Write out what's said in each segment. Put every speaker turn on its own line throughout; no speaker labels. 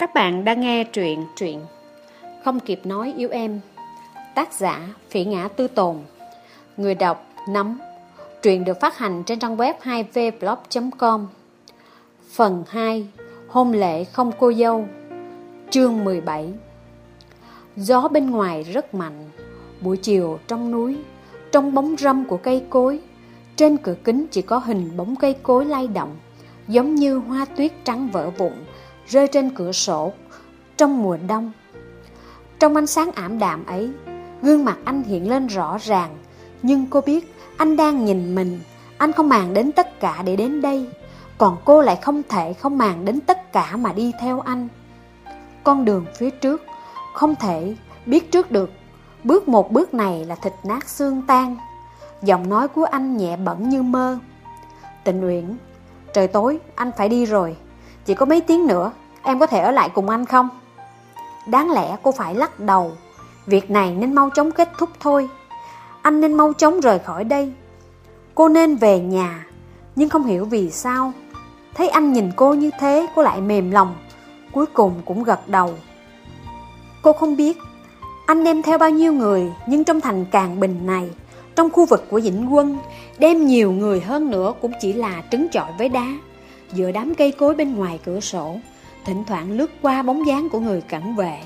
Các bạn đang nghe truyện truyện Không kịp nói yêu em, Tác giả Phỉ Ngã Tư Tồn. Người đọc Nắm Truyện được phát hành trên trang web 2vblog.com Phần 2 Hôn lễ không cô dâu, Chương 17 Gió bên ngoài rất mạnh, Buổi chiều trong núi, Trong bóng râm của cây cối, Trên cửa kính chỉ có hình bóng cây cối lay động, Giống như hoa tuyết trắng vỡ vụn rơi trên cửa sổ trong mùa đông. Trong ánh sáng ảm đạm ấy, gương mặt anh hiện lên rõ ràng, nhưng cô biết anh đang nhìn mình, anh không màng đến tất cả để đến đây, còn cô lại không thể không màng đến tất cả mà đi theo anh. Con đường phía trước, không thể biết trước được, bước một bước này là thịt nát xương tan. Giọng nói của anh nhẹ bẩn như mơ. Tịnh Uyển, trời tối, anh phải đi rồi. Chỉ có mấy tiếng nữa, Em có thể ở lại cùng anh không? Đáng lẽ cô phải lắc đầu. Việc này nên mau chóng kết thúc thôi. Anh nên mau chóng rời khỏi đây. Cô nên về nhà, Nhưng không hiểu vì sao. Thấy anh nhìn cô như thế, Cô lại mềm lòng, Cuối cùng cũng gật đầu. Cô không biết, Anh đem theo bao nhiêu người, Nhưng trong thành Càng Bình này, Trong khu vực của Vĩnh Quân, Đem nhiều người hơn nữa Cũng chỉ là trứng chọi với đá. Giữa đám cây cối bên ngoài cửa sổ, Thỉnh thoảng lướt qua bóng dáng của người cẩn vệ.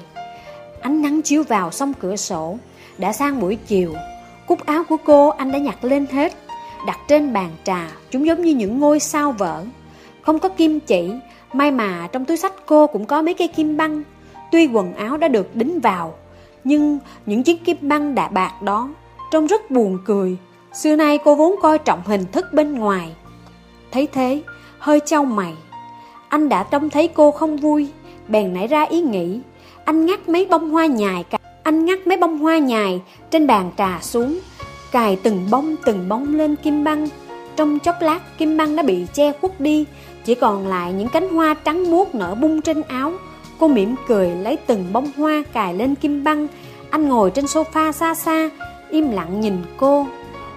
Ánh nắng chiếu vào song cửa sổ Đã sang buổi chiều. Cúc áo của cô anh đã nhặt lên hết, Đặt trên bàn trà, Chúng giống như những ngôi sao vỡ. Không có kim chỉ, May mà trong túi sách cô cũng có mấy cây kim băng. Tuy quần áo đã được đính vào, Nhưng những chiếc kim băng đã bạc đó Trông rất buồn cười. Xưa nay cô vốn coi trọng hình thức bên ngoài. Thấy thế hơi trao mày. Anh đã trông thấy cô không vui, bèn nảy ra ý nghĩ. Anh ngắt mấy bông hoa nhài, anh ngắt mấy bông hoa nhài trên bàn trà xuống, cài từng bông từng bông lên kim băng. Trong chốc lát, kim băng đã bị che khuất đi, chỉ còn lại những cánh hoa trắng muốt nở bung trên áo. Cô mỉm cười lấy từng bông hoa cài lên kim băng. Anh ngồi trên sofa xa xa, im lặng nhìn cô.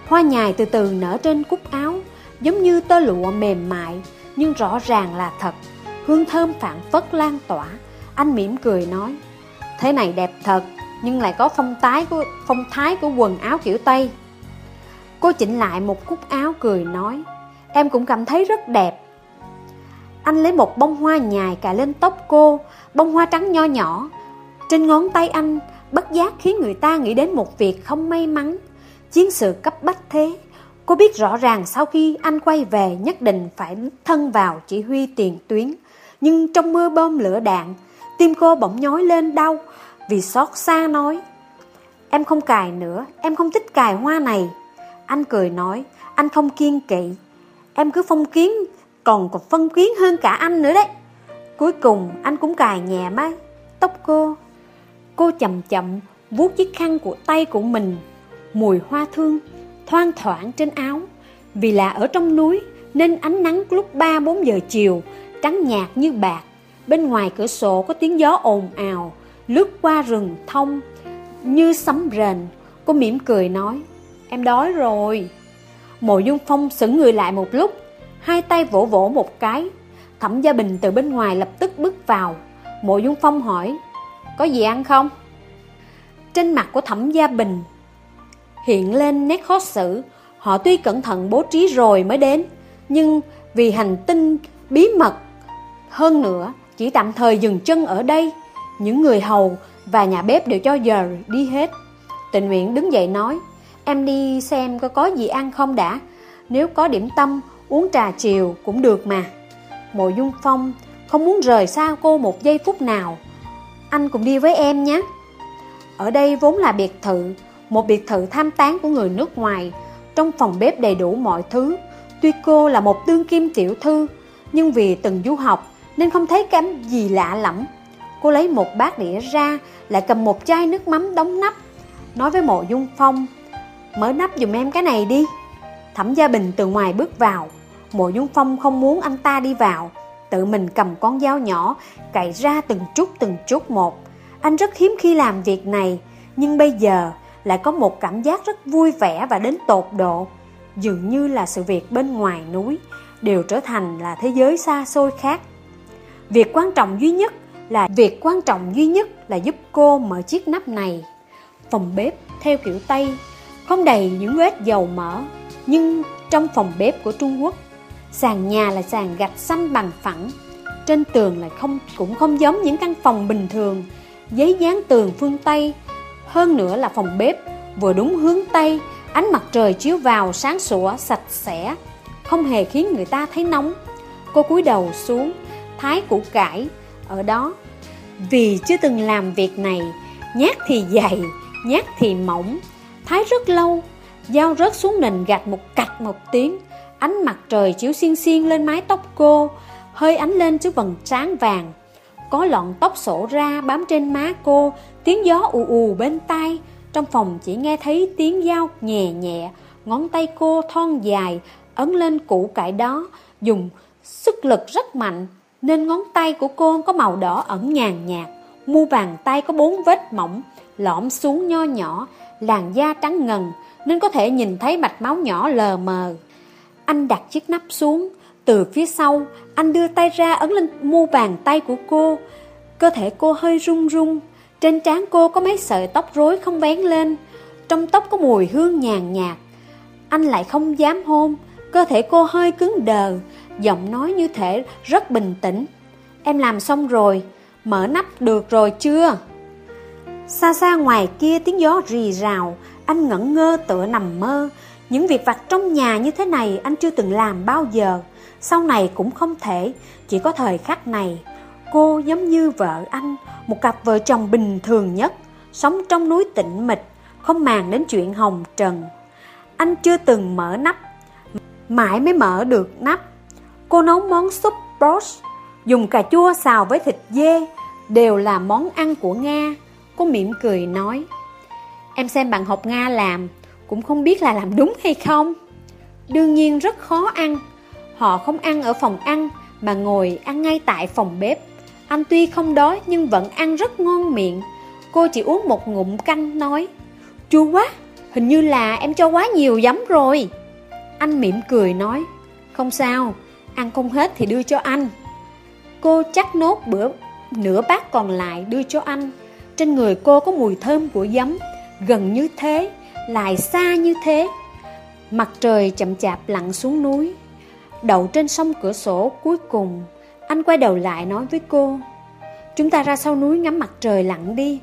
Hoa nhài từ từ nở trên cúc áo, giống như tơ lụa mềm mại, nhưng rõ ràng là thật. Hương thơm phản phất lan tỏa, anh mỉm cười nói, thế này đẹp thật, nhưng lại có phong thái của phong thái của quần áo kiểu Tây. Cô chỉnh lại một cúc áo cười nói, em cũng cảm thấy rất đẹp. Anh lấy một bông hoa nhài cài lên tóc cô, bông hoa trắng nho nhỏ. Trên ngón tay anh, bất giác khiến người ta nghĩ đến một việc không may mắn. Chiến sự cấp bách thế, Cô biết rõ ràng sau khi anh quay về nhất định phải thân vào chỉ huy tiền tuyến. Nhưng trong mưa bom lửa đạn, tim cô bỗng nhói lên đau vì xót xa nói. Em không cài nữa, em không thích cài hoa này. Anh cười nói, anh không kiên kỵ. Em cứ phong kiến, còn còn phân kiến hơn cả anh nữa đấy. Cuối cùng anh cũng cài nhẹ mái tóc cô. Cô chậm chậm vuốt chiếc khăn của tay của mình, mùi hoa thương thoang thoảng trên áo. Vì là ở trong núi nên ánh nắng lúc 3-4 giờ chiều trắng nhạt như bạc. Bên ngoài cửa sổ có tiếng gió ồn ào, lướt qua rừng thông như sấm rền. Cô mỉm cười nói, em đói rồi. Mộ Dung Phong sững người lại một lúc, hai tay vỗ vỗ một cái. Thẩm Gia Bình từ bên ngoài lập tức bước vào. Mộ Dung Phong hỏi, có gì ăn không? Trên mặt của Thẩm Gia Bình hiện lên nét khó xử. Họ tuy cẩn thận bố trí rồi mới đến, nhưng vì hành tinh bí mật hơn nữa, chỉ tạm thời dừng chân ở đây. Những người hầu và nhà bếp đều cho giờ đi hết. Tình nguyện đứng dậy nói, em đi xem có có gì ăn không đã. Nếu có điểm tâm, uống trà chiều cũng được mà. Mộ Dung Phong không muốn rời xa cô một giây phút nào. Anh cùng đi với em nhé. Ở đây vốn là biệt thự, một biệt thự tham tán của người nước ngoài, trong phòng bếp đầy đủ mọi thứ. Tuy cô là một đương kim tiểu thư, nhưng vì từng du học nên không thấy cảm gì lạ lẫm. Cô lấy một bát đĩa ra, lại cầm một chai nước mắm đóng nắp, nói với mộ dung phong, mở nắp dùm em cái này đi. Thẩm Gia Bình từ ngoài bước vào, mộ dung phong không muốn anh ta đi vào, tự mình cầm con dao nhỏ, cạy ra từng chút từng chút một. Anh rất hiếm khi làm việc này, nhưng bây giờ lại có một cảm giác rất vui vẻ và đến tột độ. Dường như là sự việc bên ngoài núi đều trở thành là thế giới xa xôi khác. Việc quan trọng duy nhất là việc quan trọng duy nhất là giúp cô mở chiếc nắp này. Phòng bếp theo kiểu Tây, không đầy những vết dầu mỡ, nhưng trong phòng bếp của Trung Quốc, sàn nhà là sàn gạch xanh bằng phẳng, trên tường lại không cũng không giống những căn phòng bình thường, giấy dán tường phương Tây. Hơn nữa là phòng bếp vừa đúng hướng Tây, ánh mặt trời chiếu vào sáng sủa, sạch sẽ, không hề khiến người ta thấy nóng. Cô cúi đầu xuống, thái củ cải ở đó. Vì chưa từng làm việc này, nhát thì dày, nhát thì mỏng, thái rất lâu, dao rớt xuống nền gạch một cạch một tiếng, ánh mặt trời chiếu xiên xiên lên mái tóc cô, hơi ánh lên trước vầng sáng vàng. Có lọn tóc sổ ra bám trên má cô, tiếng gió ù ù bên tai. Trong phòng chỉ nghe thấy tiếng dao nhẹ nhẹ, ngón tay cô thon dài, ấn lên củ cải đó, dùng sức lực rất mạnh, nên ngón tay của cô có màu đỏ ẩn nhàn nhạt. Mu bàn tay có bốn vết mỏng, lõm xuống nho nhỏ, làn da trắng ngần, nên có thể nhìn thấy mạch máu nhỏ lờ mờ. Anh đặt chiếc nắp xuống, từ phía sau, anh đưa tay ra ấn lên mu bàn tay của cô. Cơ thể cô hơi run run, trên trán cô có mấy sợi tóc rối không vén lên, trong tóc có mùi hương nhàn nhạt. Anh lại không dám hôn, cơ thể cô hơi cứng đờ, giọng nói như thể rất bình tĩnh. Em làm xong rồi, mở nắp được rồi chưa? Xa xa ngoài kia tiếng gió rì rào, anh ngẩn ngơ tựa nằm mơ. Những việc vặt trong nhà như thế này anh chưa từng làm bao giờ. Sau này cũng không thể, chỉ có thời khắc này. Cô giống như vợ anh, một cặp vợ chồng bình thường nhất, sống trong núi tĩnh mịch, không màng đến chuyện hồng trần. Anh chưa từng mở nắp, mãi mới mở được nắp. Cô nấu món súp brosh, dùng cà chua xào với thịt dê, đều là món ăn của Nga. Cô mỉm cười nói, em xem bạn học Nga làm, cũng không biết là làm đúng hay không. Đương nhiên rất khó ăn, Họ không ăn ở phòng ăn, Mà ngồi ăn ngay tại phòng bếp. Anh tuy không đói nhưng vẫn ăn rất ngon miệng. Cô chỉ uống một ngụm canh, nói, Chua quá, Hình như là em cho quá nhiều giấm rồi. Anh mỉm cười nói, Không sao, Ăn không hết thì đưa cho anh. Cô chắc nốt bữa, nửa bát còn lại đưa cho anh. Trên người cô có mùi thơm của giấm, Gần như thế, Lại xa như thế. Mặt trời chậm chạp lặn xuống núi. Đậu trên sông cửa sổ cuối cùng. Anh quay đầu lại nói với cô, Chúng ta ra sau núi ngắm mặt trời lặn đi.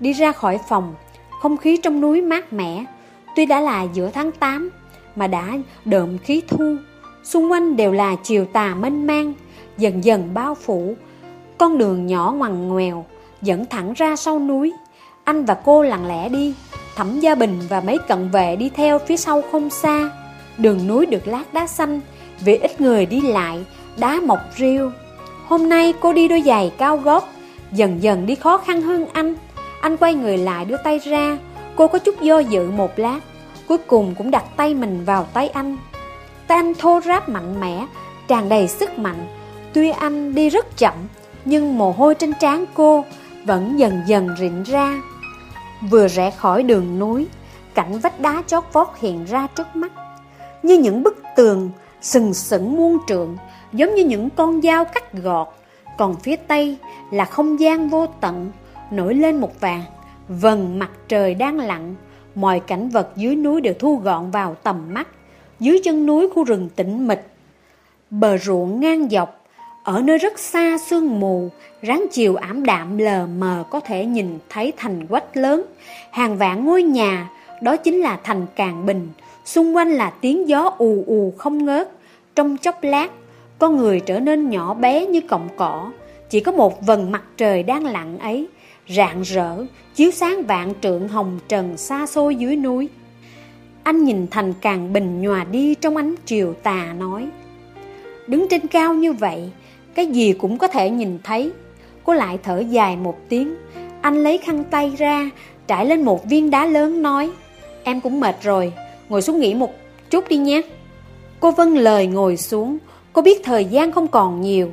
Đi ra khỏi phòng, Không khí trong núi mát mẻ. Tuy đã là giữa tháng 8 Mà đã đượm khí thu. Xung quanh đều là chiều tà mênh mang, Dần dần bao phủ. Con đường nhỏ ngoằn ngoèo Dẫn thẳng ra sau núi. Anh và cô lặng lẽ đi, Thẩm Gia Bình và mấy cận vệ đi theo phía sau không xa. Đường núi được lát đá xanh vì ít người đi lại, đá mọc riêu. Hôm nay cô đi đôi giày cao gót, dần dần đi khó khăn hơn anh. Anh quay người lại đưa tay ra, cô có chút do dự một lát, cuối cùng cũng đặt tay mình vào tay anh. Tay anh thô ráp mạnh mẽ, tràn đầy sức mạnh. Tuy anh đi rất chậm, nhưng mồ hôi trên trán cô vẫn dần dần rịn ra. Vừa rẽ khỏi đường núi, cảnh vách đá chót vót hiện ra trước mắt. Như những bức tường sừng sững muôn trượng, giống như những con dao cắt gọt. Còn phía tây là không gian vô tận, nổi lên một vàng, vần mặt trời đang lặn. Mọi cảnh vật dưới núi đều thu gọn vào tầm mắt. Dưới chân núi khu rừng tĩnh mịch, bờ ruộng ngang dọc, ở nơi rất xa sương mù, ráng chiều ảm đạm lờ mờ có thể nhìn thấy thành quách lớn, hàng vạn ngôi nhà, đó chính là thành Càng Bình, Xung quanh là tiếng gió ù ù không ngớt. Trong chốc lát, Con người trở nên nhỏ bé như cọng cỏ. Chỉ có một vần mặt trời đang lặng ấy, Rạng rỡ, Chiếu sáng vạn trượng hồng trần xa xôi dưới núi. Anh nhìn thành càng bình nhòa đi Trong ánh chiều tà nói, Đứng trên cao như vậy, Cái gì cũng có thể nhìn thấy. Cô lại thở dài một tiếng. Anh lấy khăn tay ra, Trải lên một viên đá lớn nói, Em cũng mệt rồi Ngồi xuống nghỉ một chút đi nhé. Cô vâng lời ngồi xuống. Cô biết thời gian không còn nhiều.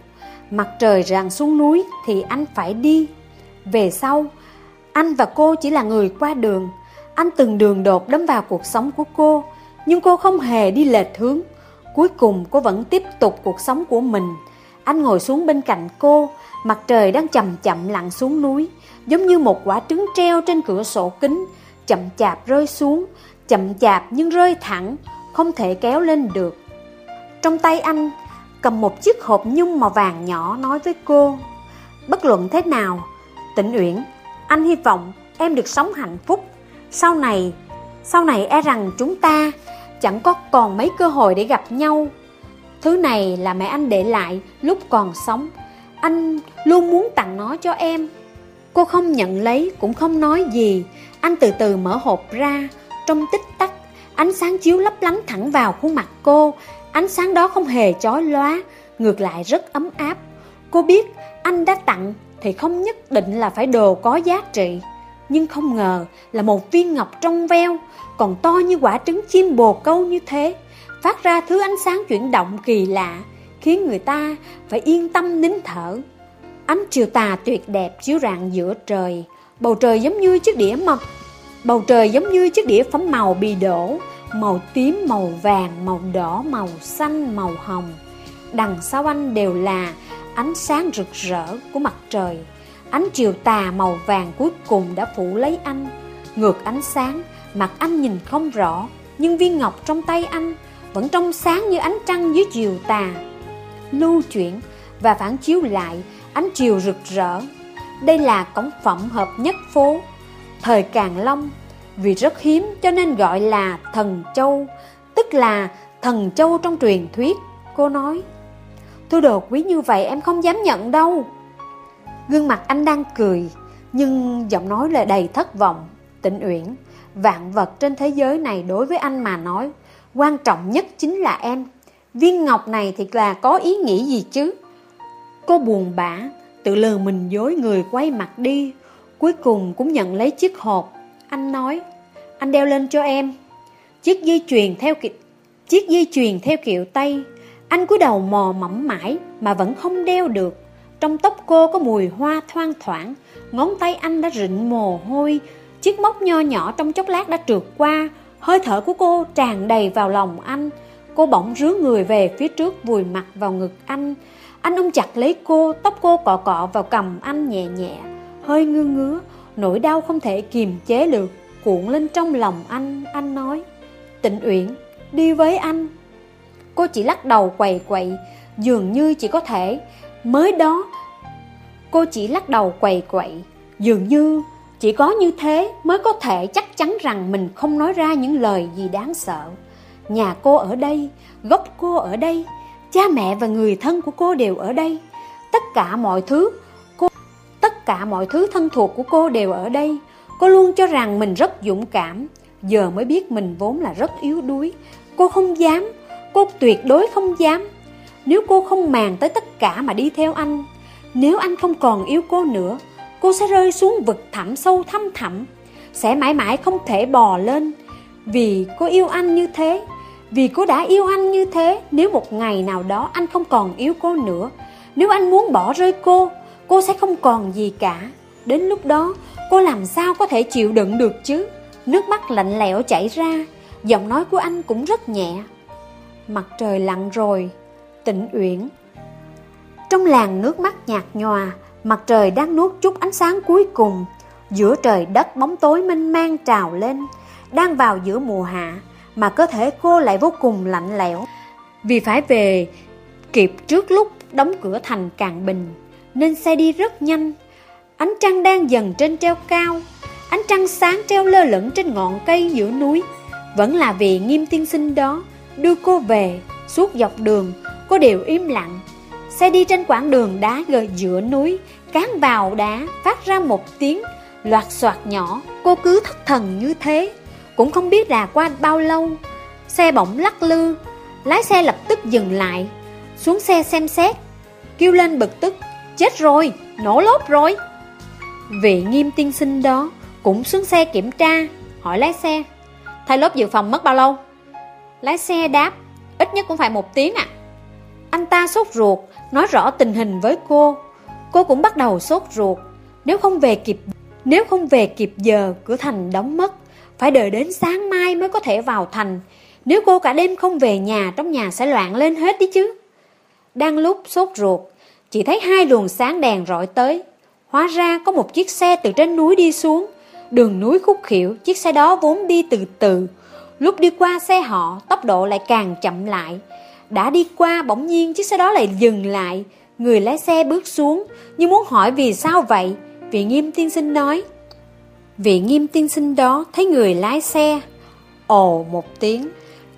Mặt trời rạng xuống núi Thì anh phải đi. Về sau Anh và cô chỉ là người qua đường. Anh từng đường đột đâm vào cuộc sống của cô Nhưng cô không hề đi lệch hướng. Cuối cùng cô vẫn tiếp tục cuộc sống của mình. Anh ngồi xuống bên cạnh cô. Mặt trời đang chậm chậm lặn xuống núi, giống như một quả trứng treo trên cửa sổ kính, chậm chạp rơi xuống, chậm chạp nhưng rơi thẳng, không thể kéo lên được. Trong tay anh cầm một chiếc hộp nhung màu vàng nhỏ nói với cô, bất luận thế nào, Tịnh Uyển, anh hy vọng em được sống hạnh phúc. Sau này, sau này e rằng chúng ta chẳng có còn mấy cơ hội để gặp nhau. Thứ này là mẹ anh để lại lúc còn sống. Anh luôn muốn tặng nó cho em. Cô không nhận lấy cũng không nói gì. Anh từ từ mở hộp ra. Trong tích tắc, ánh sáng chiếu lấp lánh thẳng vào khuôn mặt cô. Ánh sáng đó không hề chói lóa, ngược lại rất ấm áp. Cô biết anh đã tặng thì không nhất định là phải đồ có giá trị. Nhưng không ngờ là một viên ngọc trong veo, còn to như quả trứng chim bồ câu như thế, phát ra thứ ánh sáng chuyển động kỳ lạ, khiến người ta phải yên tâm nín thở. Ánh chiều tà tuyệt đẹp chiếu rạng giữa trời, bầu trời giống như chiếc đĩa mập, bầu trời giống như chiếc đĩa phấn màu bị đổ, màu tím, màu vàng, màu đỏ, màu xanh, màu hồng. Đằng sau anh đều là ánh sáng rực rỡ của mặt trời. Ánh chiều tà màu vàng cuối cùng đã phủ lấy anh. Ngược ánh sáng, mặt anh nhìn không rõ, nhưng viên ngọc trong tay anh vẫn trong sáng như ánh trăng dưới chiều tà. Lưu chuyển và phản chiếu lại ánh chiều rực rỡ. Đây là cổng phẩm hợp nhất phố, thời Càng Long, vì rất hiếm cho nên gọi là thần châu, tức là thần châu trong truyền thuyết. Cô nói, Thứ đồ quý như vậy em không dám nhận đâu. Gương mặt anh đang cười Nhưng giọng nói là đầy thất vọng Tịnh Uyển. Vạn vật trên thế giới này đối với anh mà nói Quan trọng nhất chính là em. Viên ngọc này thì là có ý nghĩa gì chứ? Cô buồn bã Tự lừa mình dối người quay mặt đi. Cuối cùng cũng nhận lấy chiếc hộp Anh nói Anh đeo lên cho em Chiếc dây chuyền theo kiểu Chiếc dây chuyền theo kiểu Tây anh cúi đầu mò mẫm mãi mà vẫn không đeo được. Trong tóc cô có mùi hoa thoang thoảng, ngón tay anh đã rịn mồ hôi, chiếc móc nho nhỏ trong chốc lát đã trượt qua, hơi thở của cô tràn đầy vào lòng anh. Cô bỗng rướn người về phía trước vùi mặt vào ngực anh. Anh ôm chặt lấy cô, tóc cô cọ cọ vào cầm anh nhẹ nhẹ, hơi ngư ngứa, nỗi đau không thể kiềm chế được, cuộn lên trong lòng anh, anh nói. Tịnh Uyển, đi với anh. Cô chỉ lắc đầu quầy quậy Dường như chỉ có thể Mới đó Cô chỉ lắc đầu quầy quậy Dường như chỉ có như thế mới có thể chắc chắn rằng mình không nói ra những lời gì đáng sợ. Nhà cô ở đây, gốc cô ở đây, cha mẹ và người thân của cô đều ở đây. Tất cả mọi thứ, cả mọi thứ thân thuộc của cô đều ở đây. Cô luôn cho rằng mình rất dũng cảm, giờ mới biết mình vốn là rất yếu đuối. Cô không dám, Cô tuyệt đối không dám Nếu cô không màng tới tất cả mà đi theo anh Nếu anh không còn yêu cô nữa Cô sẽ rơi xuống vực thẳm sâu thăm thẳm Sẽ mãi mãi không thể bò lên Vì cô yêu anh như thế Vì cô đã yêu anh như thế Nếu một ngày nào đó anh không còn yêu cô nữa Nếu anh muốn bỏ rơi cô Cô sẽ không còn gì cả Đến lúc đó cô làm sao có thể chịu đựng được chứ Nước mắt lạnh lẽo chảy ra Giọng nói của anh cũng rất nhẹ mặt trời lặn rồi, tịnh uyển. Trong làng nước mắt nhạt nhòa, mặt trời đang nuốt chút ánh sáng cuối cùng, giữa trời đất bóng tối mênh mang trào lên, đang vào giữa mùa hạ, mà cơ thể cô lại vô cùng lạnh lẽo. Vì phải về kịp trước lúc đóng cửa thành Càn Bình, nên xe đi rất nhanh. Ánh trăng đang dần trên treo cao, ánh trăng sáng treo lơ lửng trên ngọn cây giữa núi. Vẫn là vì nghiêm tiên sinh đó đưa cô về suốt dọc đường cô đều im lặng xe đi trên quãng đường đá gờ giữa núi cán vào đá phát ra một tiếng loạt soạt nhỏ cô cứ thất thần như thế cũng không biết là qua bao lâu xe bỗng lắc lư lái xe lập tức dừng lại xuống xe xem xét kêu lên bực tức chết rồi, nổ lốp rồi. Vị nghiêm tiên sinh đó cũng xuống xe kiểm tra, hỏi lái xe thay lốp dự phòng mất bao lâu? Lái xe đáp, Ít nhất cũng phải một tiếng ạ. Anh ta sốt ruột, Nói rõ tình hình với cô. Cô cũng bắt đầu sốt ruột, Nếu không về kịp, Nếu không về kịp giờ, cửa thành đóng mất, Phải đợi đến sáng mai mới có thể vào thành. Nếu cô cả đêm không về nhà, Trong nhà sẽ loạn lên hết đi chứ. Đang lúc sốt ruột chỉ thấy hai luồng sáng đèn rọi tới. Hóa ra có một chiếc xe từ trên núi đi xuống. Đường núi khúc khỉu, Chiếc xe đó vốn đi từ từ. Lúc đi qua xe họ, Tốc độ lại càng chậm lại. Đã đi qua, bỗng nhiên chiếc xe đó lại dừng lại. Người lái xe bước xuống, như muốn hỏi vì sao vậy? Vị nghiêm tiên sinh nói. Vị nghiêm tiên sinh đó thấy người lái xe. Ồ, một tiếng.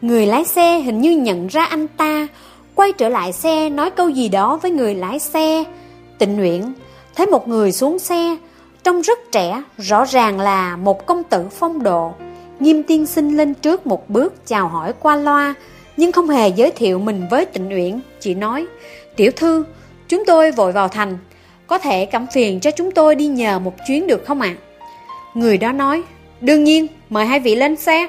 Người lái xe hình như nhận ra anh ta. Quay trở lại xe, nói câu gì đó với người lái xe. Tịnh nguyện Thấy một người xuống xe, Trông rất trẻ, Rõ ràng là một công tử phong độ. Nghiêm tiên sinh lên trước một bước, chào hỏi qua loa, Nhưng không hề giới thiệu mình với tịnh nguyễn. Chỉ nói, Tiểu thư, Chúng tôi vội vào thành. Có thể cảm phiền cho chúng tôi đi nhờ một chuyến được không ạ? Người đó nói, Đương nhiên, mời hai vị lên xe.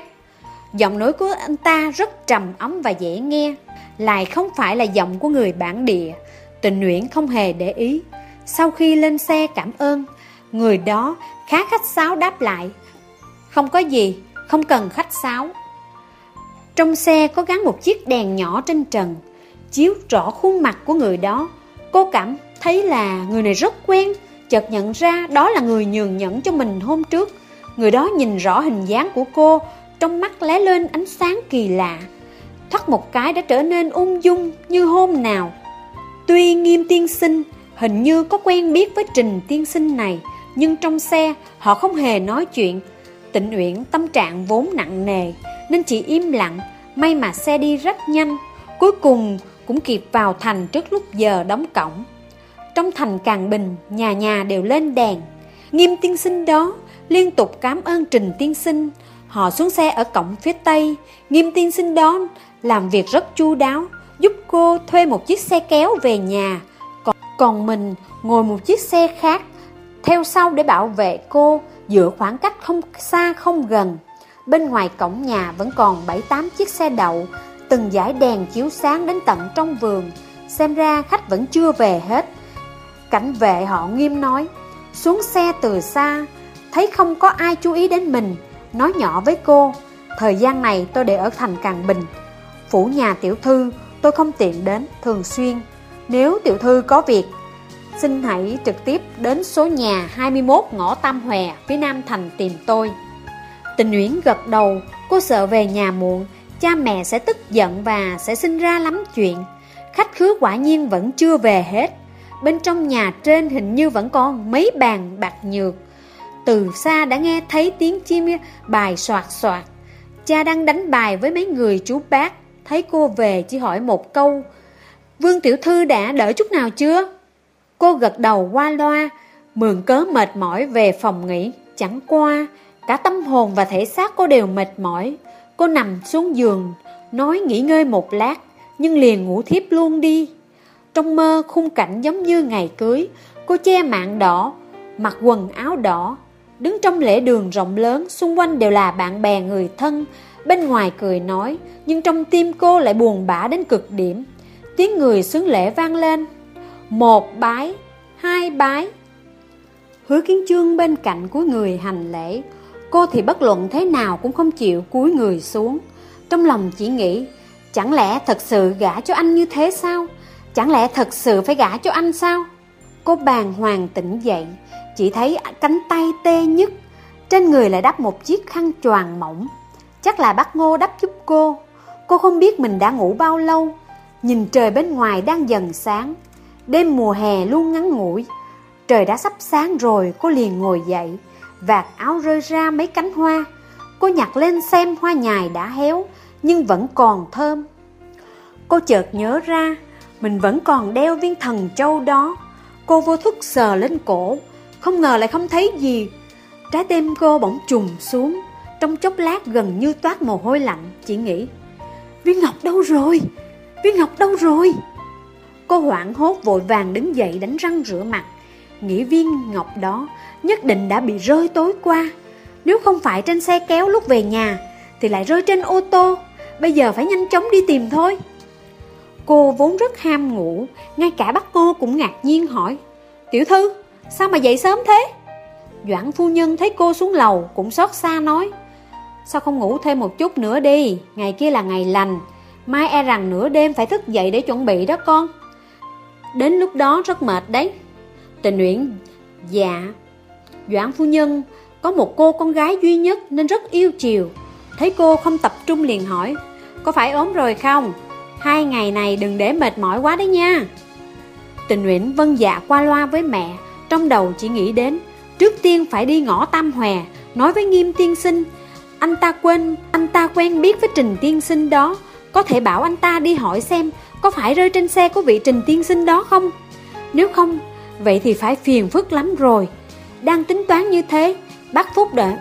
Giọng nói của anh ta rất trầm ấm và dễ nghe. Lại không phải là giọng của người bản địa. Tình nguyện không hề để ý. Sau khi lên xe cảm ơn Người đó khá khách sáo đáp lại. Không có gì, không cần khách sáo. Trong xe có gắn một chiếc đèn nhỏ trên trần Chiếu rõ khuôn mặt của người đó. Cô cảm thấy là người này rất quen Chợt nhận ra đó là người nhường nhẫn cho mình hôm trước. Người đó nhìn rõ hình dáng của cô Trong mắt lé lên ánh sáng kỳ lạ. Thoát một cái đã trở nên ung dung như hôm nào Tuy nghiêm tiên sinh Hình như có quen biết với trình tiên sinh này Nhưng trong xe họ không hề nói chuyện Tịnh Uyển tâm trạng vốn nặng nề Nên chỉ im lặng May mà xe đi rất nhanh Cuối cùng cũng kịp vào thành trước lúc giờ đóng cổng. Trong thành Càng Bình, nhà nhà đều lên đèn. Nghiêm tiên sinh đó liên tục cảm ơn Trình tiên sinh. Họ xuống xe ở cổng phía Tây. Nghiêm tiên sinh đó làm việc rất chu đáo, giúp cô thuê một chiếc xe kéo về nhà. Còn, còn mình ngồi một chiếc xe khác, theo sau để bảo vệ cô, giữa khoảng cách không xa không gần. Bên ngoài cổng nhà vẫn còn 7-8 chiếc xe đậu, từng dải đèn chiếu sáng đến tận trong vườn Xem ra khách vẫn chưa về hết Cảnh vệ họ nghiêm nói Xuống xe từ xa Thấy không có ai chú ý đến mình Nói nhỏ với cô Thời gian này tôi để ở thành Càng Bình Phủ nhà tiểu thư, tôi không tiện đến thường xuyên Nếu tiểu thư có việc, Xin hãy trực tiếp đến số nhà 21 ngõ Tam Hòe, phía Nam Thành tìm tôi Tình Nguyễn gật đầu, Cô sợ về nhà muộn, cha mẹ sẽ tức giận và sẽ sinh ra lắm chuyện. Khách khứa quả nhiên vẫn chưa về hết. Bên trong nhà trên hình như vẫn còn mấy bàn bạc nhược. Từ xa đã nghe thấy tiếng chim bài soạt soạt. Cha đang đánh bài với mấy người chú bác. Thấy cô về chỉ hỏi một câu. Vương Tiểu Thư đã đỡ chút nào chưa? Cô gật đầu qua loa, mượn cớ mệt mỏi về phòng nghỉ. Chẳng qua, cả tâm hồn và thể xác cô đều mệt mỏi. Cô nằm xuống giường, nói nghỉ ngơi một lát, nhưng liền ngủ thiếp luôn đi. Trong mơ khung cảnh giống như ngày cưới, cô che mạng đỏ, mặc quần áo đỏ, đứng trong lễ đường rộng lớn, xung quanh đều là bạn bè người thân, bên ngoài cười nói, nhưng trong tim cô lại buồn bã đến cực điểm. Tiếng người xướng lễ vang lên, một bái, hai bái. Hứa kiến chương bên cạnh của người hành lễ, Cô thì bất luận thế nào cũng không chịu cúi người xuống. Trong lòng chỉ nghĩ Chẳng lẽ thật sự gả cho anh như thế sao? Chẳng lẽ thật sự phải gả cho anh sao? Cô bàng hoàng tỉnh dậy Chỉ thấy cánh tay tê nhức Trên người lại đắp một chiếc khăn choàng mỏng. Chắc là bác Ngô đắp giúp cô Cô không biết mình đã ngủ bao lâu Nhìn trời bên ngoài đang dần sáng Đêm mùa hè luôn ngắn ngủi Trời đã sắp sáng rồi Cô liền ngồi dậy vạt áo rơi ra mấy cánh hoa. Cô nhặt lên xem hoa nhài đã héo, nhưng vẫn còn thơm. Cô chợt nhớ ra, mình vẫn còn đeo viên thần châu đó. Cô vô thức sờ lên cổ, không ngờ lại không thấy gì. Trái tim cô bỗng trùng xuống, trong chốc lát gần như toát mồ hôi lạnh, chỉ nghĩ. Viên ngọc đâu rồi? Viên ngọc đâu rồi? Cô hoảng hốt vội vàng đứng dậy đánh răng rửa mặt, nghĩ viên ngọc đó nhất định đã bị rơi tối qua. Nếu không phải trên xe kéo lúc về nhà, thì lại rơi trên ô tô. Bây giờ phải nhanh chóng đi tìm thôi. Cô vốn rất ham ngủ, ngay cả bác cô cũng ngạc nhiên hỏi. Tiểu thư, sao mà dậy sớm thế? Doãn phu nhân thấy cô xuống lầu cũng xót xa nói. Sao không ngủ thêm một chút nữa đi, ngày kia là ngày lành. Mai e rằng nửa đêm phải thức dậy để chuẩn bị đó con. Đến lúc đó rất mệt đấy. Tình nguyện Dạ. Doãn phu nhân Có một cô con gái duy nhất nên rất yêu chiều. Thấy cô không tập trung liền hỏi Có phải ốm rồi không? Hai ngày này đừng để mệt mỏi quá đấy nha. Tình nguyện vân dạ qua loa với mẹ Trong đầu chỉ nghĩ đến Trước tiên phải đi ngõ Tam Hòe Nói với nghiêm tiên sinh anh ta quên, Anh ta quen biết với Trình tiên sinh đó. Có thể bảo anh ta đi hỏi xem Có phải rơi trên xe của vị Trình tiên sinh đó không? Nếu không, Vậy thì phải phiền phức lắm rồi. Đang tính toán như thế, Bác Phúc đợi,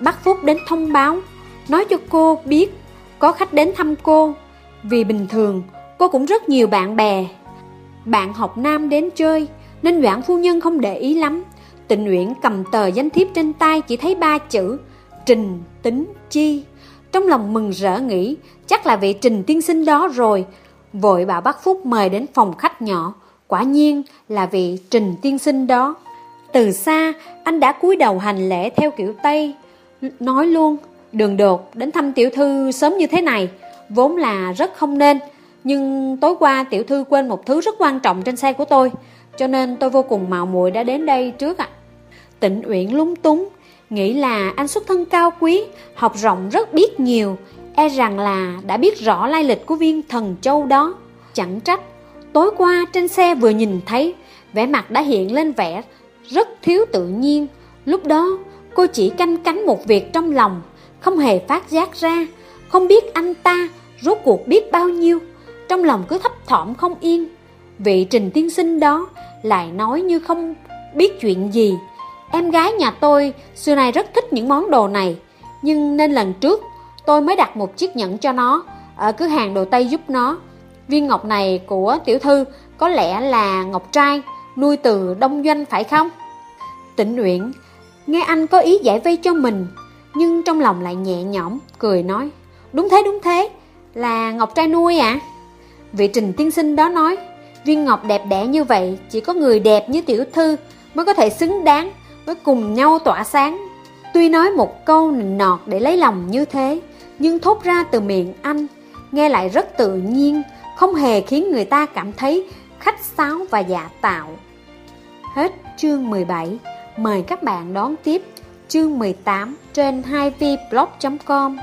Bác Phúc đến thông báo, Nói cho cô biết Có khách đến thăm cô. Vì bình thường, cô cũng rất nhiều bạn bè. Bạn học nam đến chơi, Nên Doãn phu nhân không để ý lắm. Tình nguyện cầm tờ danh thiếp trên tay Chỉ thấy ba chữ Trình Tính Chi. Trong lòng mừng rỡ nghĩ, Chắc là vị Trình tiên sinh đó rồi. Vội bảo bác Phúc mời đến phòng khách nhỏ. Quả nhiên là vị Trình tiên sinh đó. Từ xa, anh đã cúi đầu hành lễ theo kiểu Tây. Nói luôn, Đường đột đến thăm tiểu thư sớm như thế này, Vốn là rất không nên. Nhưng tối qua tiểu thư quên một thứ rất quan trọng trên xe của tôi, Cho nên tôi vô cùng mạo muội đã đến đây trước ạ. Tịnh Uyển lúng túng Nghĩ là anh xuất thân cao quý, Học rộng rất biết nhiều E rằng là đã biết rõ lai lịch của viên thần châu đó. Chẳng trách, Tối qua trên xe vừa nhìn thấy, vẻ mặt đã hiện lên vẻ rất thiếu tự nhiên. Lúc đó, cô chỉ canh cánh một việc trong lòng, Không hề phát giác ra, Không biết anh ta rốt cuộc biết bao nhiêu. Trong lòng cứ thấp thỏm không yên. Vị trình tiên sinh đó lại nói như không biết chuyện gì. Em gái nhà tôi xưa nay rất thích những món đồ này, Nhưng nên lần trước tôi mới đặt một chiếc nhẫn cho nó, Ở cửa hàng đồ Tây giúp nó Viên ngọc này của tiểu thư có lẽ là ngọc trai, Nuôi từ đông doanh phải không? Tịnh Uyển, Nghe anh có ý giải vây cho mình, Nhưng trong lòng lại nhẹ nhõm, Cười nói, Đúng thế đúng thế, Là ngọc trai nuôi à Vị trình tiên sinh đó nói, Viên ngọc đẹp đẽ như vậy, Chỉ có người đẹp như tiểu thư Mới có thể xứng đáng Mới cùng nhau tỏa sáng. Tuy nói một câu nịnh nọt để lấy lòng như thế, Nhưng thốt ra từ miệng anh, Nghe lại rất tự nhiên, Không hề khiến người ta cảm thấy khách sáo và giả tạo. Hết chương 17 Mời các bạn đón tiếp chương 18 trên 2vblog.com